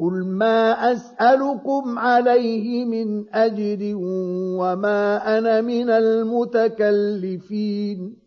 قل ما أسألكم عليه من أجر وما أنا من المتكلفين